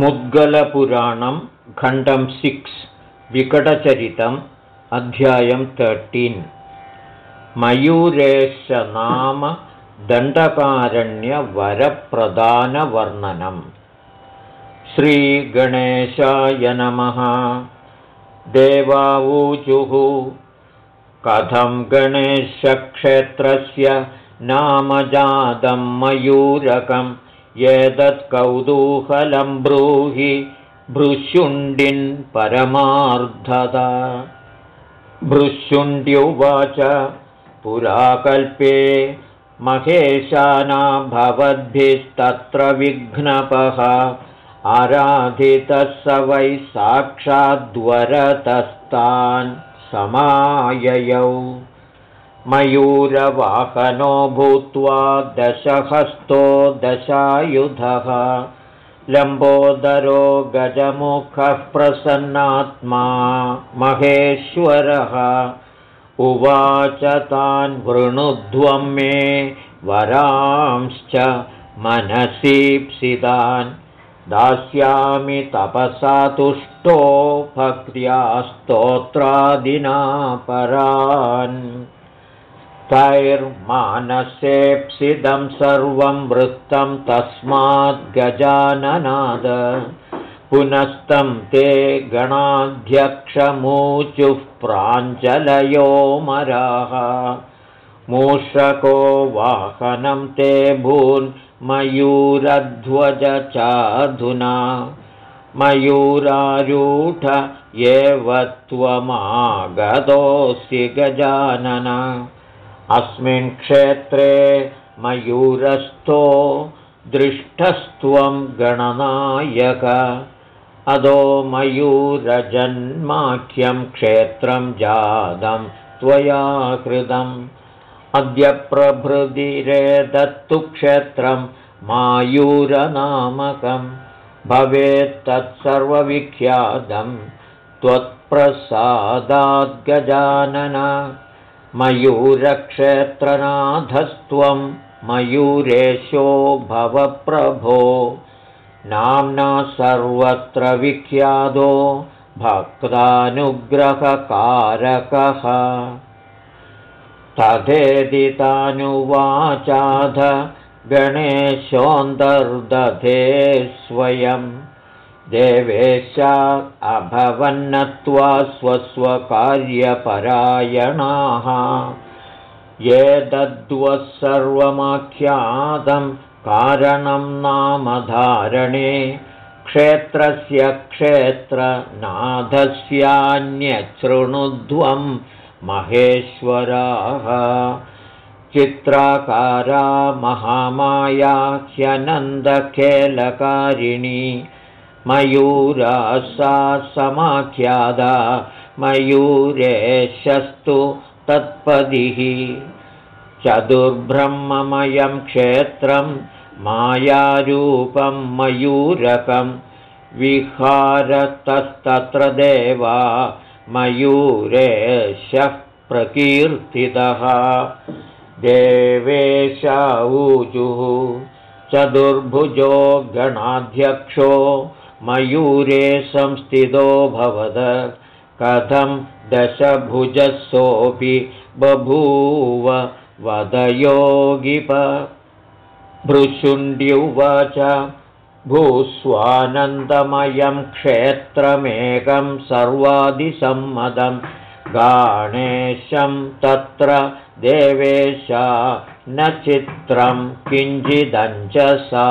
मुद्गलपुराणं खण्डं सिक्स् विकटचरितम् अध्यायं तर्टीन् मयूरेश नाम दण्डकारण्यवरप्रदानवर्णनम् श्रीगणेशाय नमः। देवावूचुः कथं गणेशक्षेत्रस्य नामजातं मयूरकम् एतत्कौतूहलं ब्रूहि भृशुण्डिन् परमार्धता। भृशुण्ड्युवाच पुराकल्पे महेशाना भवद्भिस्तत्र विघ्नपः। आराधितः स वै साक्षाद्वरतस्तान् समाययौ मयूरवाहनो भूत्वा दशहस्तो दशायुधः। लम्बोदरो गजमुखः प्रसन्नात्मा महेश्वरः। उवाच तान् वृणुध्वं मे वरांश्च मनसीप्सितान्। दास्यामि तपसा तुष्टो भक्त्या स्तोत्रादिना परान् तैर्मानसेप्सिदं सर्वं वृत्तं तस्माद्गजाननाद पुनस्तं ते गणाध्यक्षमूचुः प्राञ्जलयो मराः। मूषको वाहनं ते भून्मयूरध्वज चाधुना मयूरारूढ एव त्वमागतोऽसि गजानन अस्मिन् क्षेत्रे मयूरस्थो दृष्टस्त्वं गणनायक। अदो मयूरजन्माख्यं क्षेत्रं जातं त्वया कृतम्। अद्य प्रभृतिरेदत्तु क्षेत्रं मायूरनामकं भवेत्तत्सर्वविख्यातं त्वत्प्रसादाद्गजानन मयूरक्षेत्रनाथस्त्वं मयूरेशो भवप्रभो नाम्ना सर्वत्र विख्यातो भक्तानुग्रहकारकः। तथेदितानुवाचाध गणेशोऽन्तर्दधे स्वयम् देवेशा अभवन्नत्वा स्वस्वकार्यपरायणाः। ये दद्वः सर्वमाख्यातं कारणं नामधारणे क्षेत्रस्य क्षेत्रनाथस्यान्यशृणुध्वं महेश्वराः। चित्राकारा महामाया ह्यनन्दखेलकारिणी मयूरा सा समाख्यादा मयूरेशस्तु तत्पदिः। चतुर्ब्रह्ममयं क्षेत्रं मायारूपं मयूरकं विहारतस्तत्र देवा मयूरेशः प्रकीर्तितः। देवेशाऊजुः चतुर्भुजो गणाध्यक्षो मयूरे संस्थितो भवद। कथं दशभुजसोऽपि बभूव वदयोगिप। भृशुण्ड्युवाच भूस्वानन्दमयं क्षेत्रमेकं सर्वादिसम्मदं गाणेशं तत्र देवेशा न चित्रं किञ्चिदञ्जसा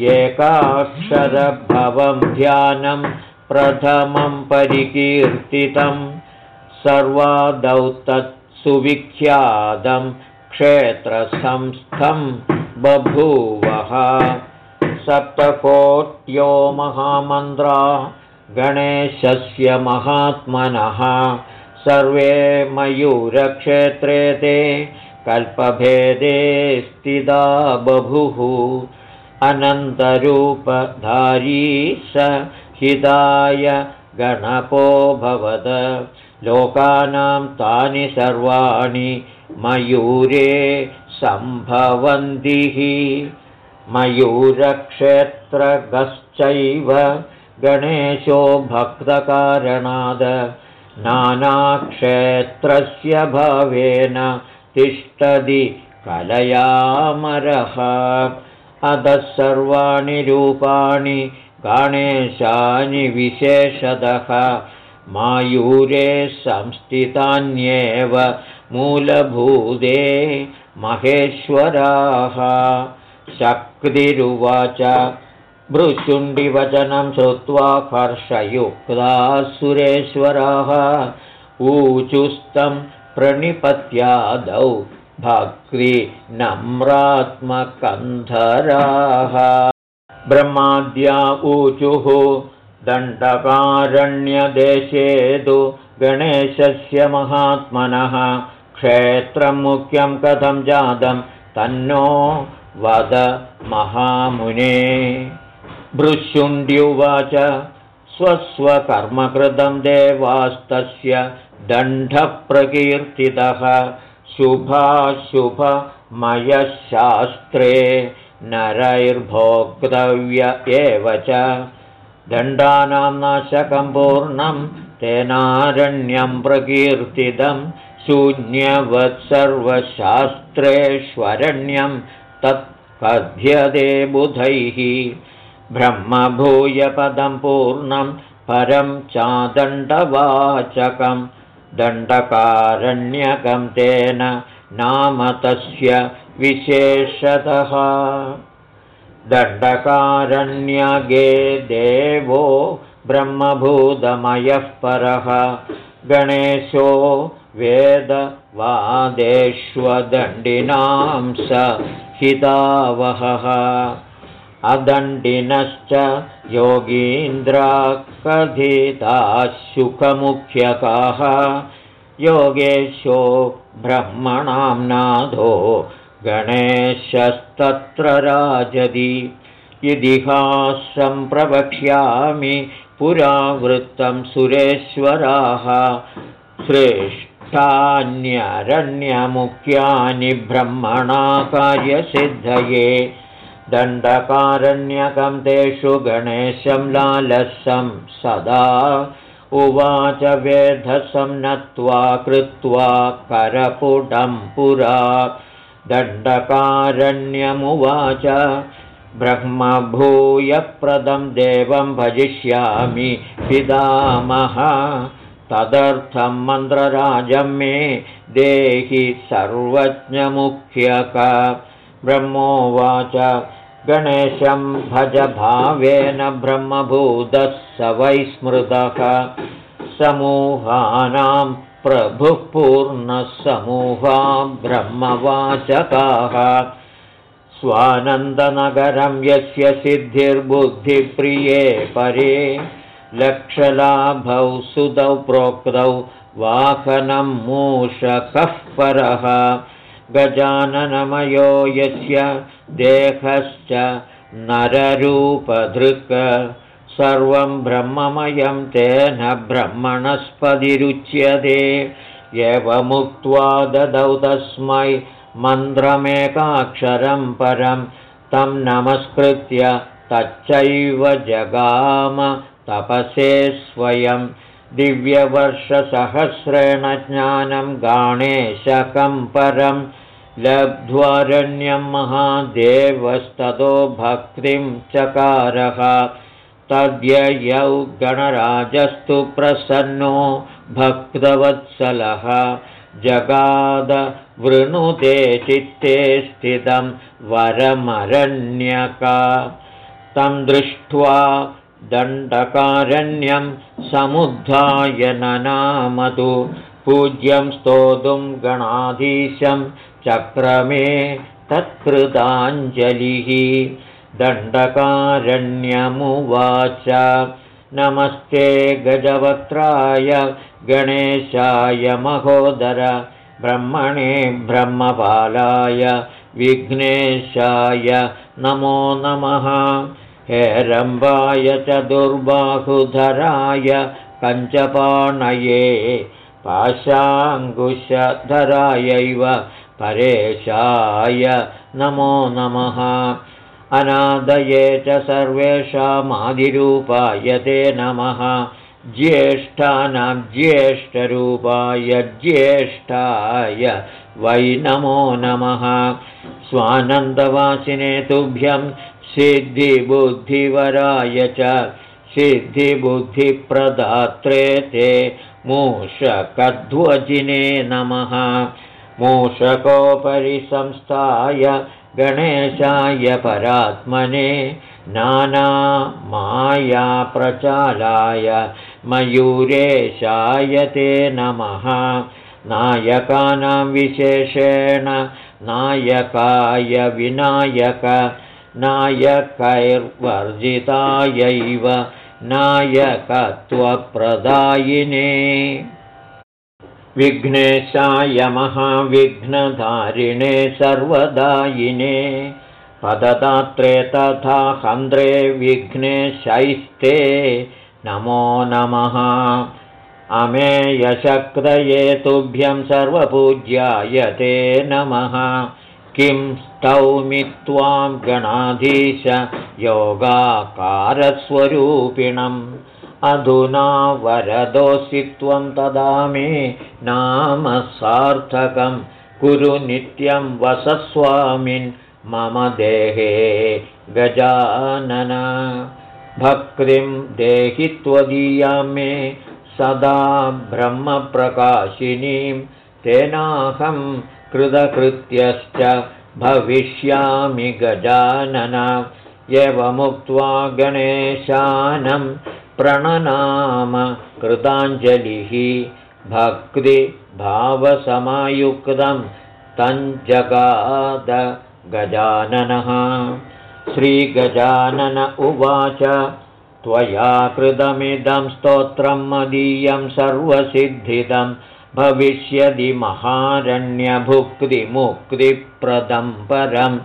एकाक्षरभवं ध्यानं प्रथमं परिकीर्तितं सर्वादौ तत्सुविख्यातं क्षेत्रसंस्थं बभूवः। सप्तकोट्यो महामन्त्रा गणेशस्य महात्मनः। सर्वे मयूरक्षेत्रे ते कल्पभेदे स्थिता बभुः अनन्तरूपधारी स हिताय गणपो भवद। लोकानां तानि सर्वाणि मयूरे सम्भवन्तिः मयूरक्षेत्रगश्चैव गणेशो भक्तकारणाद। नानाक्षेत्रस्य भावेन तिष्ठति कलयामरः अधः सर्वाणि रूपाणि गणेशानि विशेषतः। मायूरे संस्थितान्येव मूलभूते महेश्वराः। शक्तिरुवाच। भृशुण्डिवचनं श्रुत्वा हर्षयुक्ता सुरेश्वराः। ऊचुस्तं प्रणिपत्यादौ भक्तिनम्रात्मकन्धराः ब्रह्माद्या ऊचुः दण्डकारण्यदेशे तु गणेशस्य महात्मनः। क्षेत्रं मुख्यं कथं जातं तन्नो वद महामुने। भृशुण्ड्युवाच स्वस्वकर्मकृतं देवास्तस्य दण्डप्रकीर्तितः शुभाशुभमयशास्त्रे नरैर्भोक्तव्य एव च। दण्डानां नाशकं पूर्णं तेनारण्यं प्रकीर्तितं शून्यवत्सर्वशास्त्रेष्वरण्यं तत् कथ्यते बुधैः। ब्रह्मभूयपदं पूर्णं परं चादण्डवाचकं दण्डकारण्यकं तेन नाम तस्य विशेषतः। दण्डकारण्यगे देवो ब्रह्मभूतमयः परः। गणेशो वेदवादेष्वदण्डिनां स हितावहः अदण्डिनश्च सुखमुख्यकाः योगेशो ब्रह्मणां नाथो गणेशस्तत्र राजति इतिहासं प्रवक्ष्यामि पुरावृत्तं सुरेश्वराः। श्रेष्ठान्यरण्यमुख्यानि ब्रह्मणा कार्यसिद्धये दण्डकारण्यकं तेषु गणेशं लालसं सदा उवाच वेधसं नत्वा कृत्वा करपुटं पुरा। दण्डकारण्यमुवाच ब्रह्मभूयप्रदं देवं भजिष्यामि पितामह। तदर्थं मन्त्रराजं मे देहि सर्वज्ञमुख्यक। ब्रह्मोवाच गणेशं भजभावेन ब्रह्मभूतः स वैस्मृतः समूहानां प्रभुः पूर्णः समूहा ब्रह्मवाचकाः। स्वानन्दनगरं यस्य सिद्धिर्बुद्धिप्रिये परे। लक्षलाभौ सुतौ प्रोक्तौ वाहनं मूषकः परः गजाननमयो यस्य देहश्च नररूपधृक्। सर्वं ब्रह्ममयं तेन ब्रह्मणस्पतिरुच्यते एवमुक्त्वा ददौ तस्मै मन्त्रमेकाक्षरं परं तं नमस्कृत्य तच्चैव जगाम तपसे स्वयं दिव्यवर्षसहस्रेण ज्ञानं गाणेशकं परम् लब्ध्वारण्यं महादेवस्ततो भक्तिं चकारः। तद्ययौ गणराजस्तु प्रसन्नो भक्तवत्सलः। जगादवृणुते चित्ते स्थितं वरमरण्यका। तं दृष्ट्वा दण्डकारण्यं समुद्धाय ननामतु पूज्यं स्तोतुं गणाधीशं चक्रमे तत्कृताञ्जलिः। दण्डकारण्यमुवाच। नमस्ते गजवक्त्राय गणेशाय महोदर ब्रह्मणे ब्रह्मपालाय विघ्नेशाय नमो नमः हेरम्बाय चतुर्बाहुधराय कञ्चपाणये पाशाङ्कुशधरायैव परेशाय नमो नमः। अनादये च सर्वेषामादिरूपाय ते नमः। ज्येष्ठानां ज्येष्ठरूपाय ज्येष्ठाय वै नमो नमः। स्वानन्दवासिने तुभ्यं सिद्धिबुद्धिवराय च सिद्धिबुद्धिप्रदात्रे ते मूषकध्वजिने नमः। मूषकोपरि संस्थाय गणेशाय परात्मने नानामायाप्रचालाय मयूरेशाय ते नमः। नायकानां विशेषेण नायकाय विनायक नायकैर्वर्जितायैव नायकत्वप्रदायिने। विघ्नेशाय महाविघ्नधारिणे सर्वदायिने। पददात्रे तथा हन्द्रे विघ्नेशैस्ते। नमो नमः। अमेयशक्तये तुभ्यं सर्वपूज्याय ते नमः किं स्तौमि त्वां गणाधीश योगाकारस्वरूपिणम्? अधुना वरदोऽसि त्वं तदा मे नाम सार्थकं। कुरु नित्यं वसस्वामिन् मम देहे गजानन। भक्तिं देहि त्वदीयां मे सदा ब्रह्मप्रकाशिनीं तेनाहं कृतकृत्यश्च भविष्यामि गजानन। एवमुक्त्वा गणेशानं प्रणनाम कृताञ्जलिः भक्तिभावसमायुक्तं तञ्जगाद गजाननः। श्रीगजानन उवाच त्वया कृतमिदं स्तोत्रं मदीयं सर्वसिद्धिदं भविष्यदि महारण्यभुक्तिमुक्तिप्रदं परम्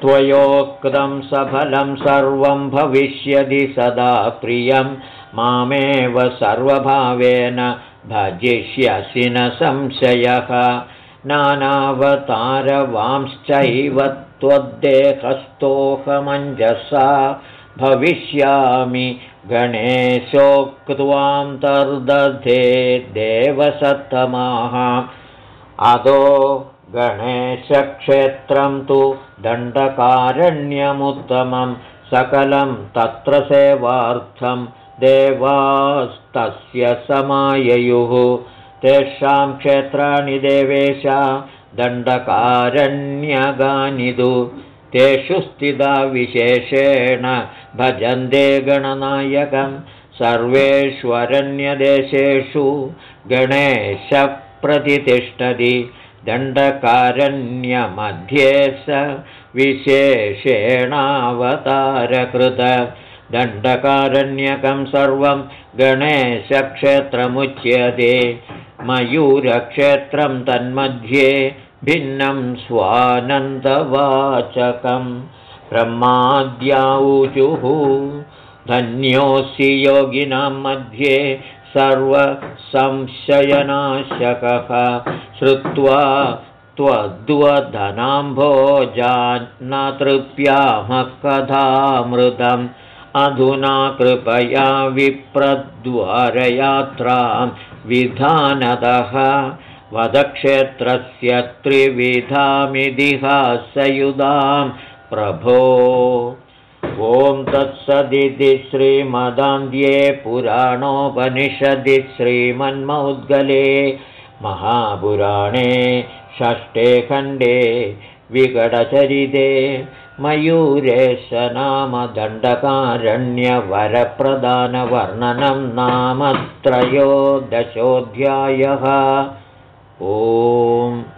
त्वयोक्तं सफलं सर्वं भविष्यति सदा प्रियं। मामेव सर्वभावेन भजिष्यसि न संशयः। नानावतारवांश्चैव त्वद्देहस्तोहमञ्जसा भविष्यामि। गणेशोक्त्वां तर्दधे देवसत्तमाः। अदो गणेशक्षेत्रं तु दण्डकारण्यमुत्तमं। सकलं तत्र सेवार्थं देवास्तस्य समाययुः। तेषां क्षेत्राणि देवेशा दण्डकारण्यगानिदु तेषु स्थिता विशेषेण भजन्ते गणनायकं सर्वेष्वरण्यदेशेषु गणेशप्रतिष्ठति दण्डकारण्यमध्ये स विशेषेणावतारकृत दण्डकारण्यकं सर्वं गणेशक्षेत्रमुच्यते मयूरक्षेत्रं तन्मध्ये भिन्नं स्वानन्दवाचकं ब्रह्माद्याऊचुः धन्योऽसि योगिनां मध्ये सर्वसंशयनाशकः। श्रुत्वा त्वद्वधनाम्भोजान्न तृप्यामः कथामृतम्। अधुना कृपया विप्रद्वारयात्रां विधानतः वधक्षेत्रस्य त्रिविधामिदिहासयुधां प्रभो। ॐ तत्सदिति श्रीमदान्ध्ये पुराणोपनिषदि श्रीमन्मौद्गले महापुराणे षष्ठे खण्डे विकटचरिते मयूरेश नाम दण्डकारण्यवरप्रदानवर्णनं नाम त्रयोदशोऽध्यायः ओम्